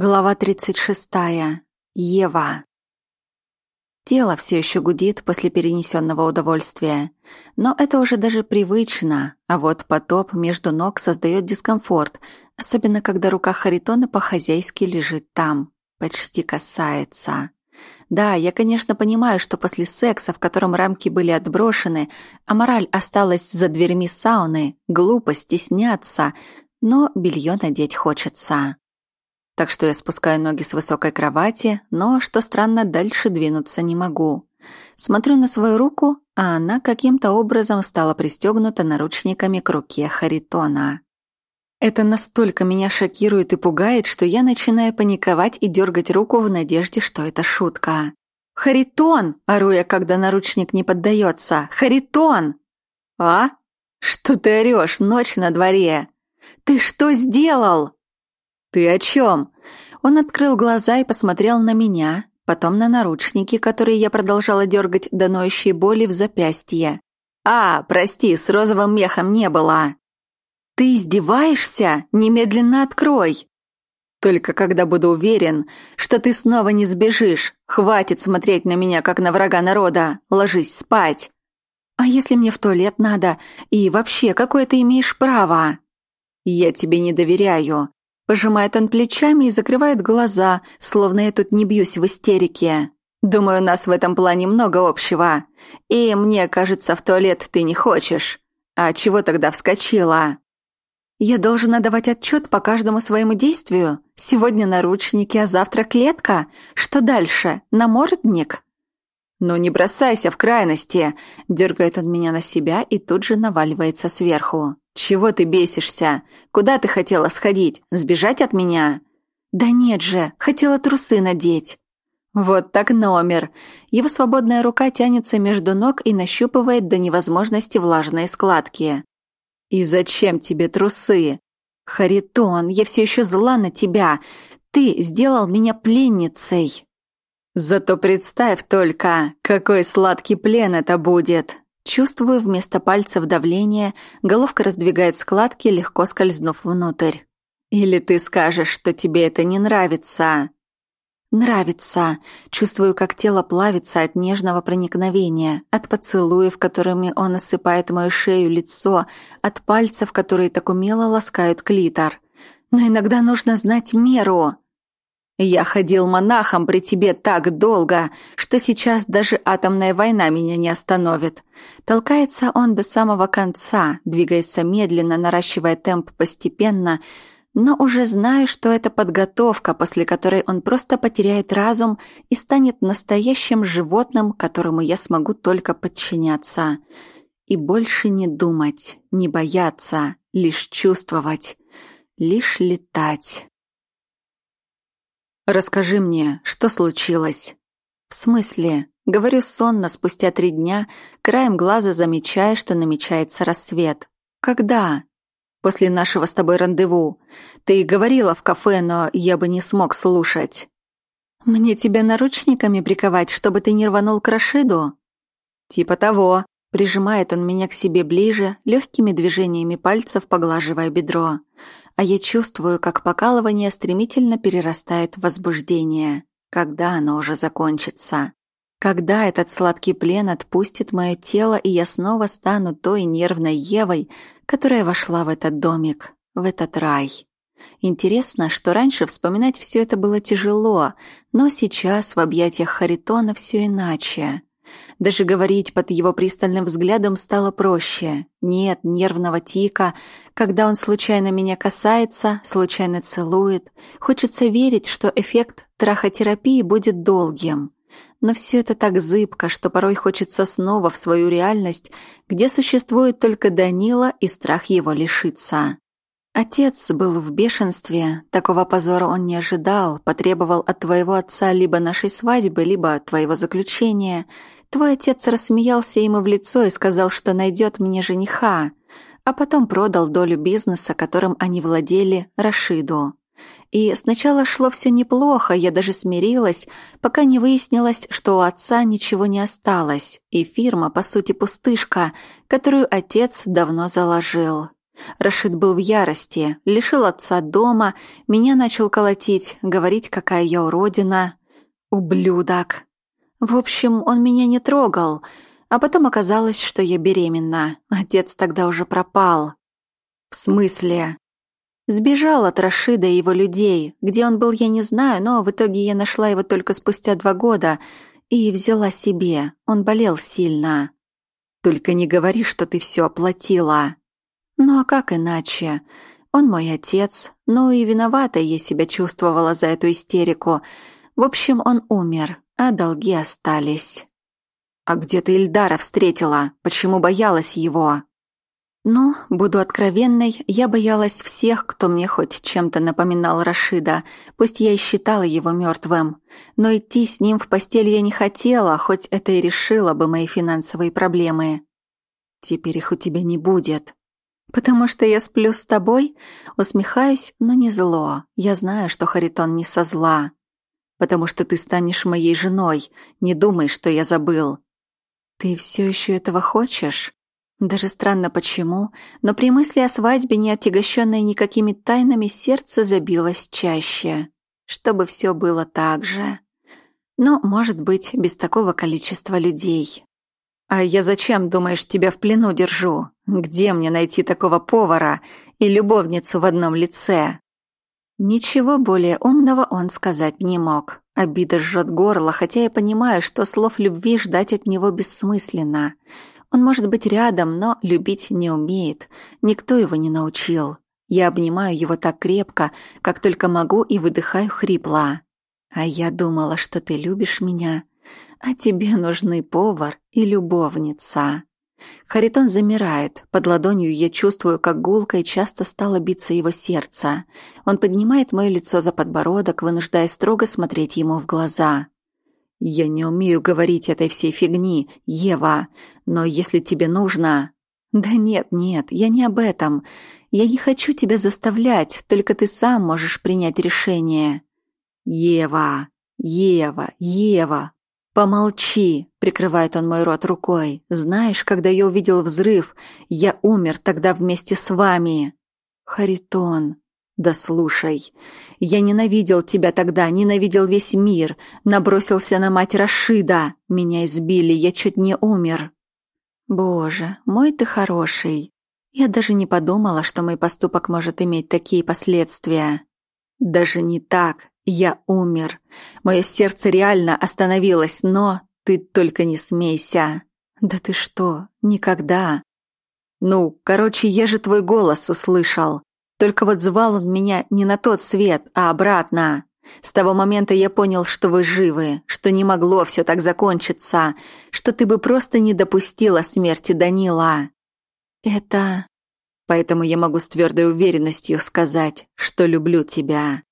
Глава 36. Ева. Тело все еще гудит после перенесенного удовольствия, но это уже даже привычно, а вот потоп между ног создает дискомфорт, особенно когда рука Харитона по-хозяйски лежит там, почти касается. Да, я, конечно, понимаю, что после секса, в котором рамки были отброшены, а мораль осталась за дверьми сауны, глупо стесняться, но белье надеть хочется. Так что я спускаю ноги с высокой кровати, но, что странно, дальше двинуться не могу. Смотрю на свою руку, а она каким-то образом стала пристегнута наручниками к руке Харитона. Это настолько меня шокирует и пугает, что я начинаю паниковать и дергать руку в надежде, что это шутка. «Харитон!» – ору я, когда наручник не поддается. «Харитон!» «А? Что ты орешь? Ночь на дворе!» «Ты что сделал?» «Ты о чем?» Он открыл глаза и посмотрел на меня, потом на наручники, которые я продолжала дергать до ноющей боли в запястье. «А, прости, с розовым мехом не было!» «Ты издеваешься? Немедленно открой!» «Только когда буду уверен, что ты снова не сбежишь, хватит смотреть на меня, как на врага народа, ложись спать!» «А если мне в туалет надо? И вообще, какое ты имеешь право?» «Я тебе не доверяю. Пожимает он плечами и закрывает глаза, словно я тут не бьюсь в истерике. Думаю, у нас в этом плане много общего. И мне кажется, в туалет ты не хочешь. А чего тогда вскочила? Я должна давать отчет по каждому своему действию. Сегодня наручники, а завтра клетка. Что дальше? Намордник? «Ну не бросайся в крайности!» Дергает он меня на себя и тут же наваливается сверху. «Чего ты бесишься? Куда ты хотела сходить? Сбежать от меня?» «Да нет же, хотела трусы надеть». Вот так номер. Его свободная рука тянется между ног и нащупывает до невозможности влажные складки. «И зачем тебе трусы?» «Харитон, я все еще зла на тебя. Ты сделал меня пленницей». «Зато представь только, какой сладкий плен это будет!» Чувствую вместо пальцев давление, головка раздвигает складки, легко скользнув внутрь. Или ты скажешь, что тебе это не нравится? Нравится. Чувствую, как тело плавится от нежного проникновения, от поцелуев, которыми он осыпает мою шею, лицо, от пальцев, которые так умело ласкают клитор. Но иногда нужно знать меру. Я ходил монахом при тебе так долго, что сейчас даже атомная война меня не остановит. Толкается он до самого конца, двигается медленно, наращивая темп постепенно, но уже знаю, что это подготовка, после которой он просто потеряет разум и станет настоящим животным, которому я смогу только подчиняться. И больше не думать, не бояться, лишь чувствовать, лишь летать. «Расскажи мне, что случилось?» «В смысле?» Говорю сонно, спустя три дня, краем глаза замечая, что намечается рассвет. «Когда?» «После нашего с тобой рандеву. Ты говорила в кафе, но я бы не смог слушать». «Мне тебя наручниками приковать, чтобы ты не рванул к Рашиду?» «Типа того». Прижимает он меня к себе ближе, легкими движениями пальцев поглаживая бедро а я чувствую, как покалывание стремительно перерастает в возбуждение. Когда оно уже закончится? Когда этот сладкий плен отпустит мое тело, и я снова стану той нервной Евой, которая вошла в этот домик, в этот рай? Интересно, что раньше вспоминать все это было тяжело, но сейчас в объятиях Харитона все иначе. Даже говорить под его пристальным взглядом стало проще. Нет нервного тика, когда он случайно меня касается, случайно целует. Хочется верить, что эффект трахотерапии будет долгим. Но все это так зыбко, что порой хочется снова в свою реальность, где существует только Данила и страх его лишиться. Отец был в бешенстве, такого позора он не ожидал, потребовал от твоего отца либо нашей свадьбы, либо твоего заключения – Твой отец рассмеялся ему в лицо и сказал, что найдет мне жениха, а потом продал долю бизнеса, которым они владели, Рашиду. И сначала шло все неплохо, я даже смирилась, пока не выяснилось, что у отца ничего не осталось, и фирма, по сути, пустышка, которую отец давно заложил. Рашид был в ярости, лишил отца дома, меня начал колотить, говорить, какая я уродина. Ублюдок. В общем, он меня не трогал, а потом оказалось, что я беременна. Отец тогда уже пропал. В смысле? Сбежал от Рашида и его людей. Где он был, я не знаю, но в итоге я нашла его только спустя два года и взяла себе. Он болел сильно. Только не говори, что ты все оплатила. Ну а как иначе? Он мой отец, ну и виновата я себя чувствовала за эту истерику. В общем, он умер, а долги остались. А где ты Ильдара встретила? Почему боялась его? Ну, буду откровенной, я боялась всех, кто мне хоть чем-то напоминал Рашида, пусть я и считала его мертвым. Но идти с ним в постель я не хотела, хоть это и решило бы мои финансовые проблемы. Теперь их у тебя не будет. «Потому что я сплю с тобой?» Усмехаюсь, но не зло. Я знаю, что Харитон не со зла. «Потому что ты станешь моей женой. Не думай, что я забыл». «Ты все еще этого хочешь?» Даже странно почему, но при мысли о свадьбе, не отягощенной никакими тайнами, сердце забилось чаще. Чтобы все было так же. Но, может быть, без такого количества людей. «А я зачем, думаешь, тебя в плену держу? Где мне найти такого повара и любовницу в одном лице?» Ничего более умного он сказать не мог. Обида жжет горло, хотя я понимаю, что слов любви ждать от него бессмысленно. Он может быть рядом, но любить не умеет. Никто его не научил. Я обнимаю его так крепко, как только могу, и выдыхаю хрипло. «А я думала, что ты любишь меня а тебе нужны повар и любовница. Харитон замирает. Под ладонью я чувствую, как гулко и часто стало биться его сердце. Он поднимает мое лицо за подбородок, вынуждая строго смотреть ему в глаза. «Я не умею говорить этой всей фигни, Ева, но если тебе нужно...» «Да нет, нет, я не об этом. Я не хочу тебя заставлять, только ты сам можешь принять решение». «Ева, Ева, Ева, «Помолчи!» — прикрывает он мой рот рукой. «Знаешь, когда я увидел взрыв, я умер тогда вместе с вами!» «Харитон!» «Да слушай, я ненавидел тебя тогда, ненавидел весь мир, набросился на мать Рашида. Меня избили, я чуть не умер». «Боже, мой ты хороший!» Я даже не подумала, что мой поступок может иметь такие последствия. Даже не так. Я умер. Мое сердце реально остановилось, но ты только не смейся. Да ты что? Никогда. Ну, короче, я же твой голос услышал. Только вот звал он меня не на тот свет, а обратно. С того момента я понял, что вы живы, что не могло все так закончиться, что ты бы просто не допустила смерти Данила. Это... Поэтому я могу с твердой уверенностью сказать, что люблю тебя.